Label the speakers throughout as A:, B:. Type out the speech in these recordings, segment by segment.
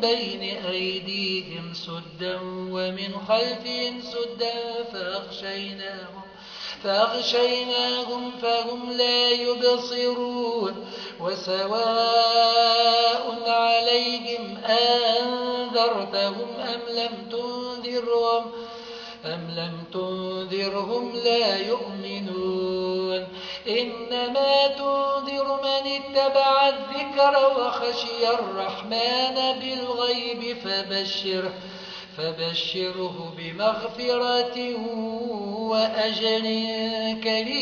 A: بين أيديهم سدا ومن خلفهم سدا فاغشيناهم فاغشيناهم فهم لا يبصرون وسواء عليهم أنذرتهم أم لم تنذرهم أم لم تنذرهم لا يؤمنون إنما تنذرهم اتبع الذكر وخشي الرحمن بالغيب فبشره فبشره بمغفرة وأجر كريم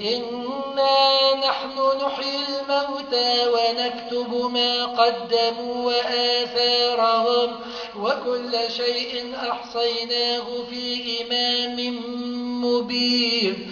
A: إنا نحن نحيي الموتى ونكتب ما قدموا وآثارهم وكل شيء أحصيناه في إمام مبين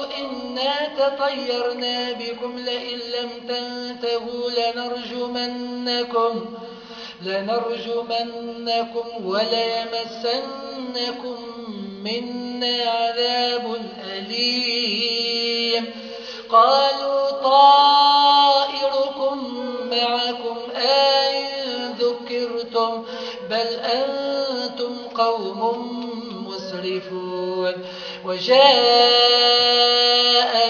A: تطيرنا بكم لئن لم تنتهوا لنرجمنكم لنرجمنكم وليمسنكم منا عذاب أليم قالوا طائركم معكم آئن ذكرتم بل أنتم قوم مسرفون وجاء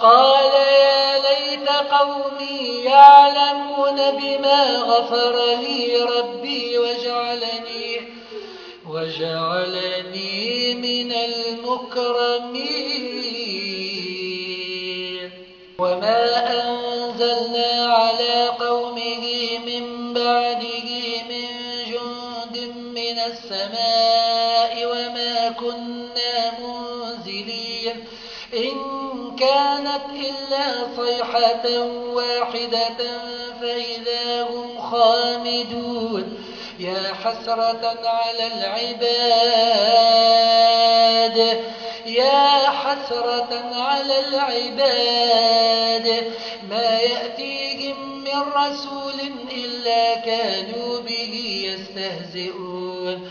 B: قال يا ليت قومي يعلمون
A: بما غفر لي ربي وجعلني, وجعلني من المكرمين وما أنزلنا على قومه من بعده من جند من السماء واحدة فإذا هم خامدون يا حسرة على العباد يا حسرة على العباد ما يأتيهم من رسول إلا كانوا به يستهزئون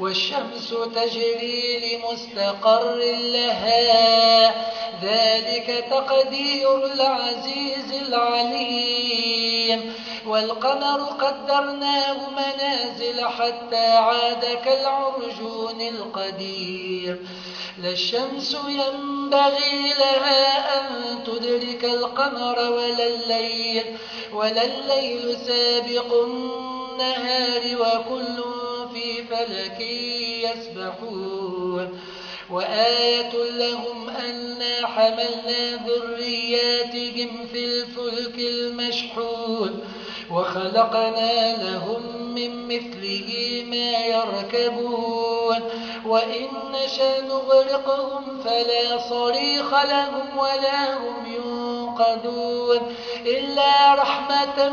A: والشمس تجري لمستقر لها ذلك تقدير العزيز العليم والقمر قدرناه منازل حتى عاد كالعرجون القدير لا الشمس ينبغي لها أن تدرك القمر ولا الليل, ولا الليل سابق النهار وكل في فلك يسبحون وآية لهم أنا حملنا ذرياتهم في الفلك المشحون وخلقنا لهم من مثله ما يركبون وإن نشا نغرقهم فلا صريخ لهم ولا هم ينقذون إلا رحمة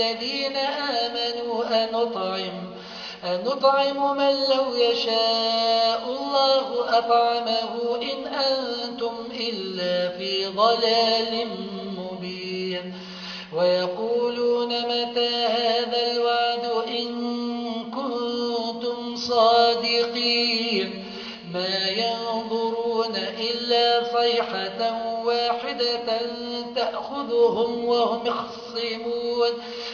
A: الذين آمنوا أنطعم أنطعم من لو يشاء الله أطعمه إن أنتم إلا في ضلال مبين ويقولون متى هذا الوعد إن كنتم صادقين ما ينظرون إلا صيحة واحدة تأخذهم وهم يخصمون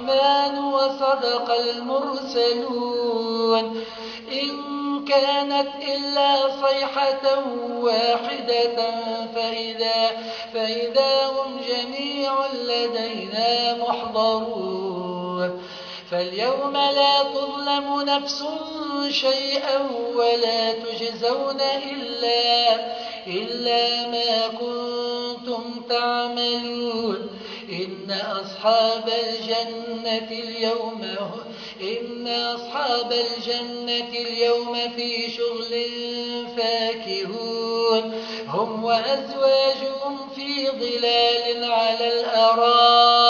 A: الرحمن وصدق المرسلون إن كانت إلا صيحة واحدة فإذا, فإذا هم جميع لدينا محضرون فاليوم لا تظلم نفس شيئا ولا تجزون إلا, إلا ما كنتم تعملون إن أصحاب الجنة اليوم إن أصحاب الجنة اليوم في شغل فاكهون هم وأزواجهم في ظلال على الأرائك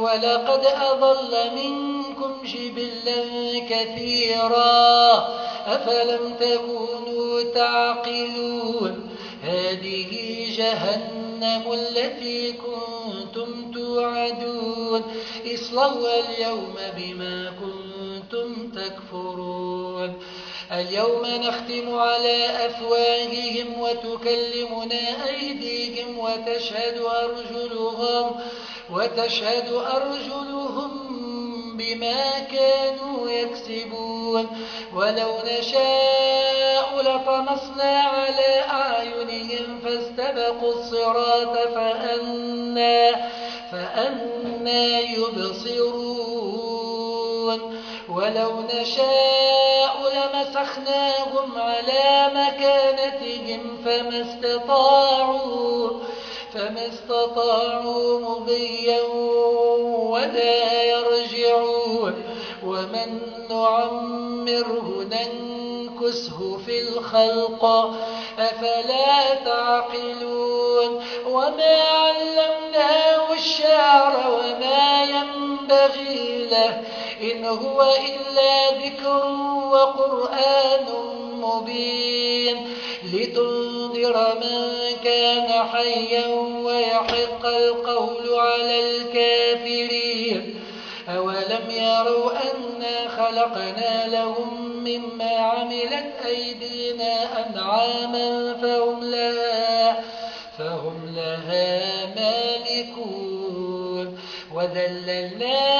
A: ولقد أضل منكم جبلا كثيرا أفلم تكونوا تعقلون هذه جهنم التي كنتم توعدون اصلوا اليوم بما كنتم تكفرون اليوم نختم على أفواههم وتكلمنا أيديهم وتشهد أرجلهم, وتشهد أرجلهم بما كانوا يكسبون ولو نشاء لطمسنا على أعينهم فاستبقوا الصراط فأنا, فأنا يبصرون ولو نشاء فَأَنبَتْنَاهُمْ عَلَىٰ مَكَانَتِهِمْ فَمَا اسْتطَاعُوا فما استطاعوا مضيا ولا يرجعون ومن نعمره ننكسه في الخلق أفلا تعقلون وما علمناه الشعر وما ينبغي له إن هو إلا ذكر وقرآن مبين لتنذر من كان حيا ويحق القول على الكافرين أولم يروا أنا خلقنا لهم مما عملت أيدينا أنعاما فهم لها, فهم لها مالكون وذللناهم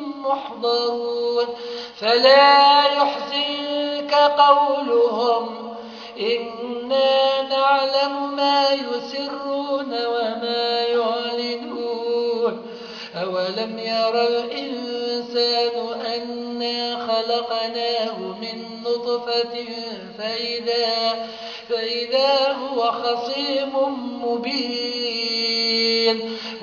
A: محضرون فلا يحزنك قولهم إنا نعلم ما يسرون وما يعلنون أولم يرى الإنسان أنا خلقناه من نطفة فإذا, فإذا هو خصيم مبين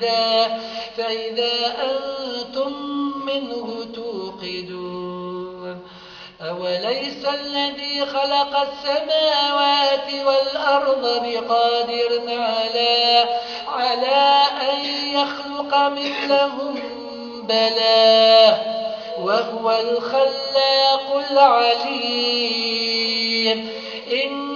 A: فإذا, فإذا أنتم منه توقدون أوليس الذي خلق السماوات والأرض بقادر على, على أن يخلق مثلهم بلى وهو الخلاق العليم إن